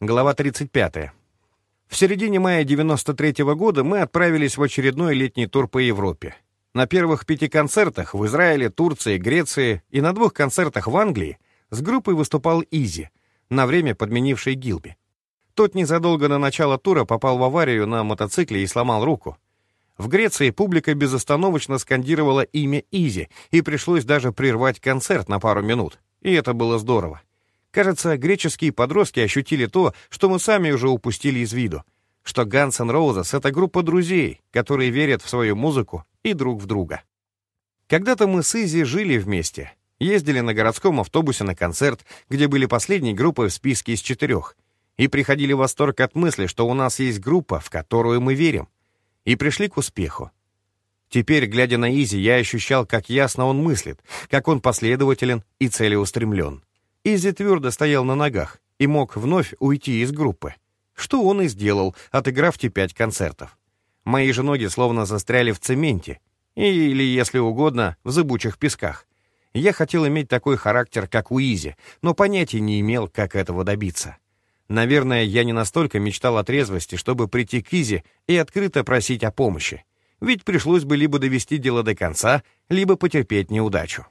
Глава 35. В середине мая 93 -го года мы отправились в очередной летний тур по Европе. На первых пяти концертах в Израиле, Турции, Греции и на двух концертах в Англии с группой выступал Изи, на время подменивший Гилби. Тот незадолго на начало тура попал в аварию на мотоцикле и сломал руку. В Греции публика безостановочно скандировала имя Изи, и пришлось даже прервать концерт на пару минут. И это было здорово. Кажется, греческие подростки ощутили то, что мы сами уже упустили из виду, что Guns N' Roses — это группа друзей, которые верят в свою музыку и друг в друга. Когда-то мы с Изи жили вместе, ездили на городском автобусе на концерт, где были последней группой в списке из четырех — и приходили в восторг от мысли, что у нас есть группа, в которую мы верим, и пришли к успеху. Теперь, глядя на Изи, я ощущал, как ясно он мыслит, как он последователен и целеустремлен. Изи твердо стоял на ногах и мог вновь уйти из группы. Что он и сделал, отыграв те пять концертов. Мои же ноги словно застряли в цементе, или, если угодно, в зыбучих песках. Я хотел иметь такой характер, как у Изи, но понятия не имел, как этого добиться. Наверное, я не настолько мечтал о трезвости, чтобы прийти к Изи и открыто просить о помощи. Ведь пришлось бы либо довести дело до конца, либо потерпеть неудачу.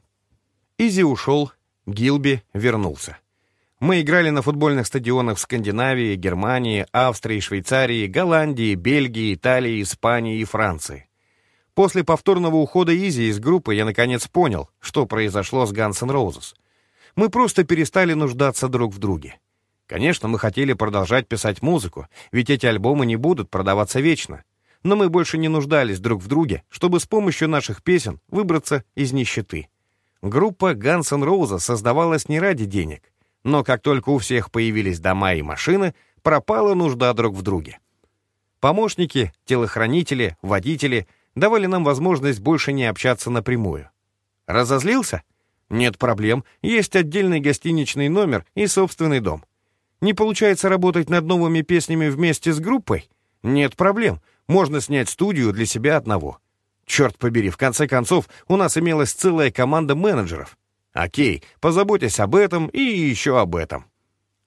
Изи ушел, Гилби вернулся. Мы играли на футбольных стадионах в Скандинавии, Германии, Австрии, Швейцарии, Голландии, Бельгии, Италии, Испании и Франции. После повторного ухода Изи из группы я наконец понял, что произошло с Guns N' Roses. Мы просто перестали нуждаться друг в друге. Конечно, мы хотели продолжать писать музыку, ведь эти альбомы не будут продаваться вечно. Но мы больше не нуждались друг в друге, чтобы с помощью наших песен выбраться из нищеты. Группа Guns N' Roses создавалась не ради денег, но как только у всех появились дома и машины, пропала нужда друг в друге. Помощники, телохранители, водители давали нам возможность больше не общаться напрямую. Разозлился? Нет проблем, есть отдельный гостиничный номер и собственный дом. Не получается работать над новыми песнями вместе с группой? Нет проблем. Можно снять студию для себя одного. Черт побери, в конце концов, у нас имелась целая команда менеджеров. Окей, позаботьтесь об этом и еще об этом.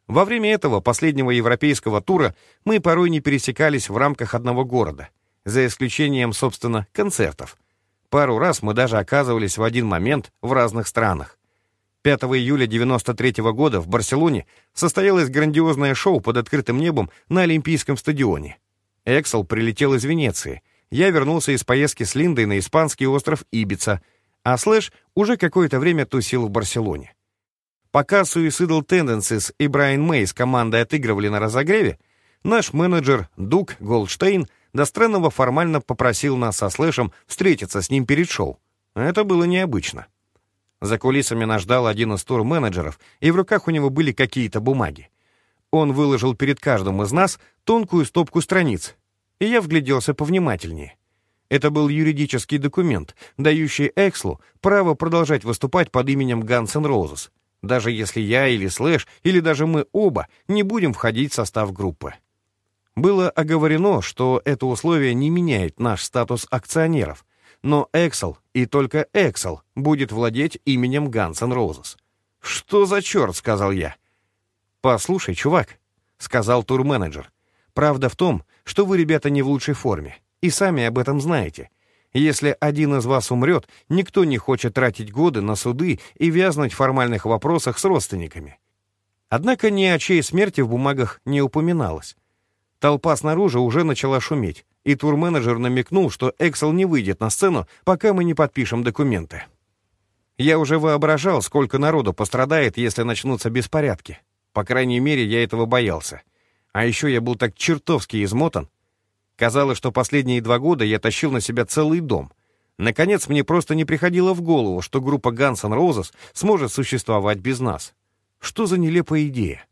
Во время этого последнего европейского тура мы порой не пересекались в рамках одного города, за исключением, собственно, концертов. Пару раз мы даже оказывались в один момент в разных странах. 5 июля 93 -го года в Барселоне состоялось грандиозное шоу под открытым небом на Олимпийском стадионе. Эксел прилетел из Венеции. Я вернулся из поездки с Линдой на испанский остров Ибица, а Слэш уже какое-то время тусил в Барселоне. Пока Suicidal Tendencies и Брайан Мэй с командой отыгрывали на разогреве, наш менеджер Дук Голдштейн до странного формально попросил нас со Слэшем встретиться с ним перед шоу. Это было необычно. За кулисами нас ждал один из тур-менеджеров, и в руках у него были какие-то бумаги. Он выложил перед каждым из нас тонкую стопку страниц, и я вгляделся повнимательнее. Это был юридический документ, дающий Экслу право продолжать выступать под именем Guns N' даже если я или Слэш, или даже мы оба не будем входить в состав группы. Было оговорено, что это условие не меняет наш статус акционеров, но Эксел, и только Эксел, будет владеть именем Guns N'. «Что за черт?» — сказал я. «Послушай, чувак», — сказал турменеджер, «правда в том, что вы, ребята, не в лучшей форме, и сами об этом знаете. Если один из вас умрет, никто не хочет тратить годы на суды и вязнуть в формальных вопросах с родственниками». Однако ни о чьей смерти в бумагах не упоминалось. Толпа снаружи уже начала шуметь и турменеджер намекнул, что Эксел не выйдет на сцену, пока мы не подпишем документы. Я уже воображал, сколько народу пострадает, если начнутся беспорядки. По крайней мере, я этого боялся. А еще я был так чертовски измотан. Казалось, что последние два года я тащил на себя целый дом. Наконец, мне просто не приходило в голову, что группа Guns N' Roses сможет существовать без нас. Что за нелепая идея?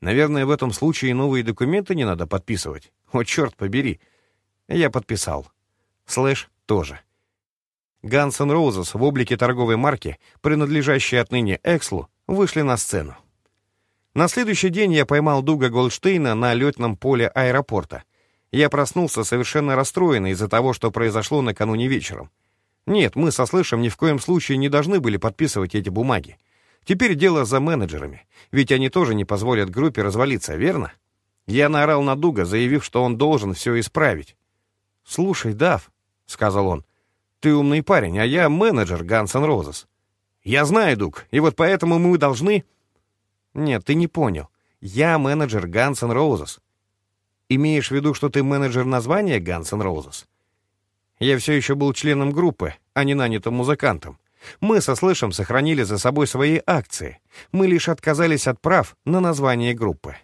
Наверное, в этом случае новые документы не надо подписывать. О, черт побери! Я подписал. Слэш тоже. Guns N' Roses в облике торговой марки, принадлежащей отныне Экслу, вышли на сцену. На следующий день я поймал Дуга Голдштейна на летном поле аэропорта. Я проснулся совершенно расстроенный из-за того, что произошло накануне вечером. Нет, мы со Слэшем ни в коем случае не должны были подписывать эти бумаги. Теперь дело за менеджерами, ведь они тоже не позволят группе развалиться, верно? Я наорал на Дуга, заявив, что он должен все исправить. «Слушай, Дав», — сказал он, — «ты умный парень, а я менеджер N' Roses». «Я знаю, Дуг, и вот поэтому мы должны...» «Нет, ты не понял. Я менеджер Guns N' Roses. Имеешь в виду, что ты менеджер названия Guns N' Roses?» Я все еще был членом группы, а не нанятым музыкантом. Мы со Слышем сохранили за собой свои акции. Мы лишь отказались от прав на название группы.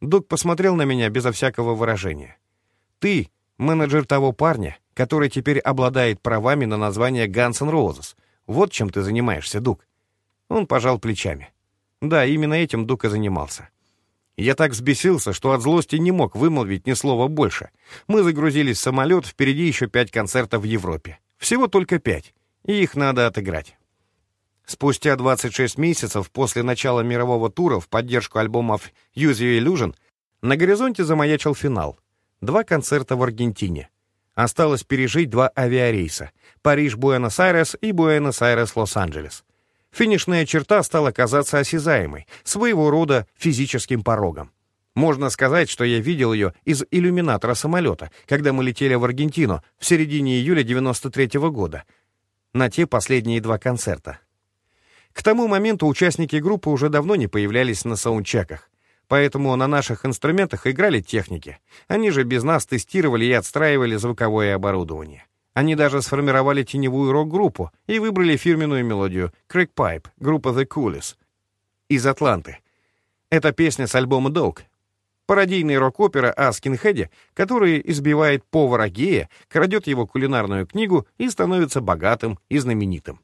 Дуг посмотрел на меня безо всякого выражения. «Ты — менеджер того парня, который теперь обладает правами на название Guns N' Roses. Вот чем ты занимаешься, Дуг». Он пожал плечами. Да, именно этим Дуг и занимался. Я так взбесился, что от злости не мог вымолвить ни слова больше. Мы загрузились в самолет, впереди еще пять концертов в Европе. Всего только пять и их надо отыграть. Спустя 26 месяцев после начала мирового тура в поддержку альбомов Use Your Illusion на горизонте замаячил финал. Два концерта в Аргентине. Осталось пережить два авиарейса — Париж-Буэнос-Айрес и Буэнос-Айрес-Лос-Анджелес. Финишная черта стала казаться осязаемой, своего рода физическим порогом. Можно сказать, что я видел ее из иллюминатора самолета, когда мы летели в Аргентину в середине июля 93 -го года — на те последние два концерта. К тому моменту участники группы уже давно не появлялись на саундчеках, поэтому на наших инструментах играли техники. Они же без нас тестировали и отстраивали звуковое оборудование. Они даже сформировали теневую рок-группу и выбрали фирменную мелодию «Crack Pipe» группы The Coolies из Атланты. Это песня с альбома «Dog», Пародийная рок-опера о скинхеде, который избивает повара гея, крадет его кулинарную книгу и становится богатым и знаменитым.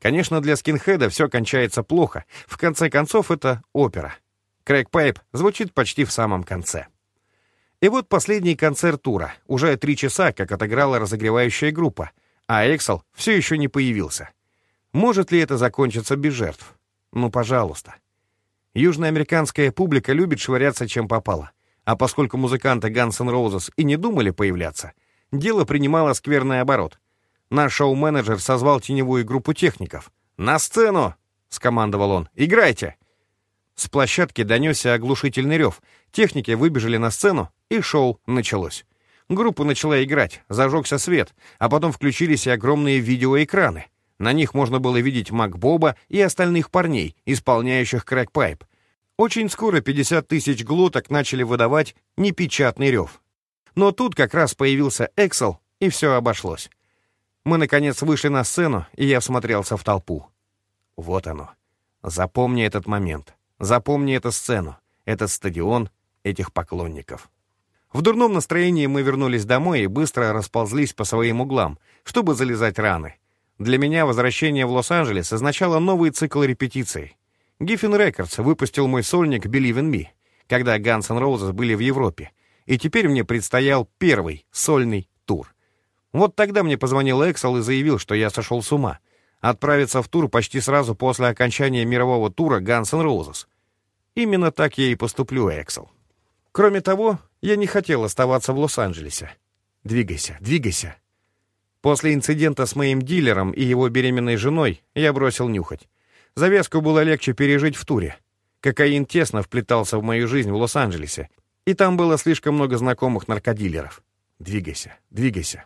Конечно, для скинхеда все кончается плохо. В конце концов, это опера. Крэг Пайп звучит почти в самом конце. И вот последний концерт тура. Уже три часа, как отыграла разогревающая группа, а Эксел все еще не появился. Может ли это закончиться без жертв? Ну, пожалуйста. Южноамериканская публика любит швыряться чем попало. А поскольку музыканты Guns N' Roses и не думали появляться, дело принимало скверный оборот. Наш шоу-менеджер созвал теневую группу техников. «На сцену!» — скомандовал он. «Играйте!» С площадки донесся оглушительный рев. Техники выбежали на сцену, и шоу началось. Группа начала играть, зажегся свет, а потом включились и огромные видеоэкраны. На них можно было видеть Макбоба и остальных парней, исполняющих crack pipe. Очень скоро 50 тысяч глоток начали выдавать непечатный рев. Но тут как раз появился Эксел, и все обошлось. Мы, наконец, вышли на сцену, и я всмотрелся в толпу. Вот оно. Запомни этот момент. Запомни эту сцену, этот стадион, этих поклонников. В дурном настроении мы вернулись домой и быстро расползлись по своим углам, чтобы залезать раны. Для меня возвращение в Лос-Анджелес означало новый цикл репетиций. Giffen Records выпустил мой сольник «Believe in Me», когда Guns N' Roses были в Европе, и теперь мне предстоял первый сольный тур. Вот тогда мне позвонил Эксел и заявил, что я сошел с ума. Отправиться в тур почти сразу после окончания мирового тура Guns N' Roses. Именно так я и поступлю, Эксел. Кроме того, я не хотел оставаться в Лос-Анджелесе. Двигайся, двигайся. После инцидента с моим дилером и его беременной женой я бросил нюхать. Завязку было легче пережить в туре. Кокаин тесно вплетался в мою жизнь в Лос-Анджелесе, и там было слишком много знакомых наркодилеров. Двигайся, двигайся.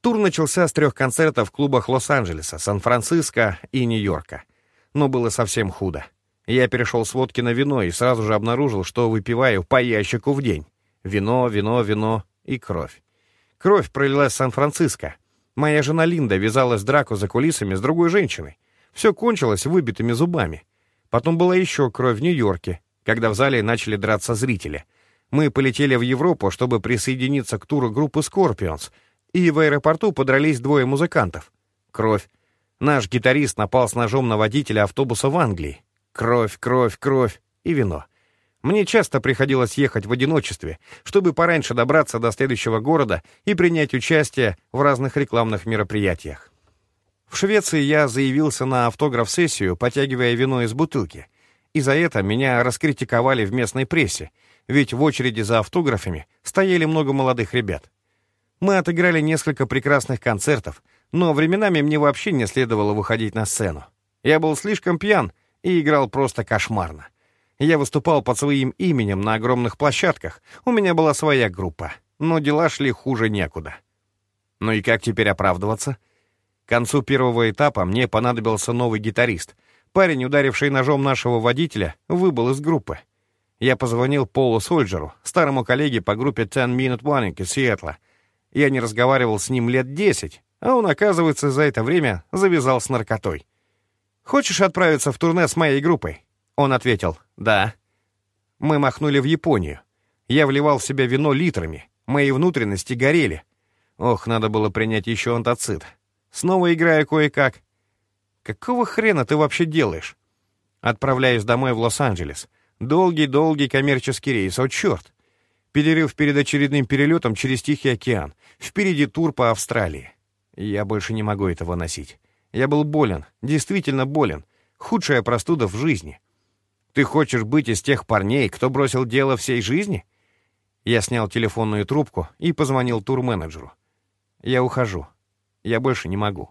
Тур начался с трех концертов в клубах Лос-Анджелеса, Сан-Франциско и Нью-Йорка. Но было совсем худо. Я перешел с водки на вино и сразу же обнаружил, что выпиваю по ящику в день. Вино, вино, вино и кровь. Кровь пролилась в Сан-Франциско, Моя жена Линда вязалась драку за кулисами с другой женщиной. Все кончилось выбитыми зубами. Потом была еще кровь в Нью-Йорке, когда в зале начали драться зрители. Мы полетели в Европу, чтобы присоединиться к туру группы Scorpions, и в аэропорту подрались двое музыкантов. Кровь. Наш гитарист напал с ножом на водителя автобуса в Англии. Кровь, кровь, кровь и вино. Мне часто приходилось ехать в одиночестве, чтобы пораньше добраться до следующего города и принять участие в разных рекламных мероприятиях. В Швеции я заявился на автограф-сессию, потягивая вино из бутылки. И за это меня раскритиковали в местной прессе, ведь в очереди за автографами стояли много молодых ребят. Мы отыграли несколько прекрасных концертов, но временами мне вообще не следовало выходить на сцену. Я был слишком пьян и играл просто кошмарно. Я выступал под своим именем на огромных площадках. У меня была своя группа. Но дела шли хуже некуда. Ну и как теперь оправдываться? К концу первого этапа мне понадобился новый гитарист. Парень, ударивший ножом нашего водителя, выбыл из группы. Я позвонил Полу Сольджеру, старому коллеге по группе Ten Minute Warning из Сиэтла. Я не разговаривал с ним лет десять, а он, оказывается, за это время завязал с наркотой. «Хочешь отправиться в турне с моей группой?» Он ответил «Да». Мы махнули в Японию. Я вливал в себя вино литрами. Мои внутренности горели. Ох, надо было принять еще антацид. Снова играю кое-как. Какого хрена ты вообще делаешь? Отправляюсь домой в Лос-Анджелес. Долгий-долгий коммерческий рейс, о черт! Перерыв перед очередным перелетом через Тихий океан. Впереди тур по Австралии. Я больше не могу этого носить. Я был болен, действительно болен. Худшая простуда в жизни. Ты хочешь быть из тех парней, кто бросил дело всей жизни? Я снял телефонную трубку и позвонил турменеджеру. Я ухожу. Я больше не могу.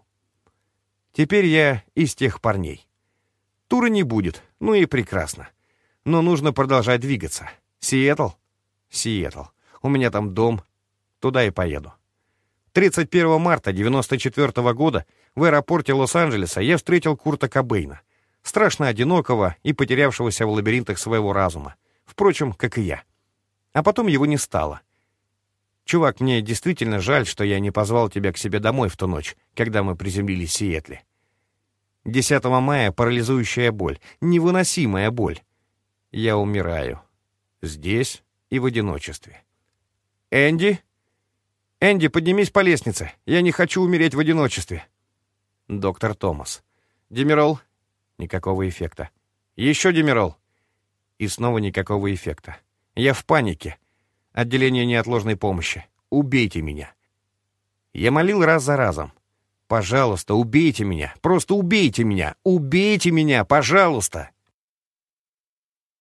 Теперь я из тех парней. Тура не будет, ну и прекрасно. Но нужно продолжать двигаться. Сиэтл? Сиэтл. У меня там дом. Туда и поеду. 31 марта 94 -го года в аэропорте Лос-Анджелеса я встретил Курта Кобейна, страшно одинокого и потерявшегося в лабиринтах своего разума. Впрочем, как и я. А потом его не стало. «Чувак, мне действительно жаль, что я не позвал тебя к себе домой в ту ночь, когда мы приземлились в Сиэтле. 10 мая парализующая боль, невыносимая боль. Я умираю. Здесь и в одиночестве. «Энди? Энди, поднимись по лестнице. Я не хочу умереть в одиночестве». Доктор Томас. «Демирол?» Никакого эффекта. «Еще Демирол?» И снова никакого эффекта. Я в панике. Отделение неотложной помощи. Убейте меня. Я молил раз за разом. Пожалуйста, убейте меня. Просто убейте меня. Убейте меня, пожалуйста.